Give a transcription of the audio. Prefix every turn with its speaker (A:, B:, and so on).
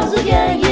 A: yours again.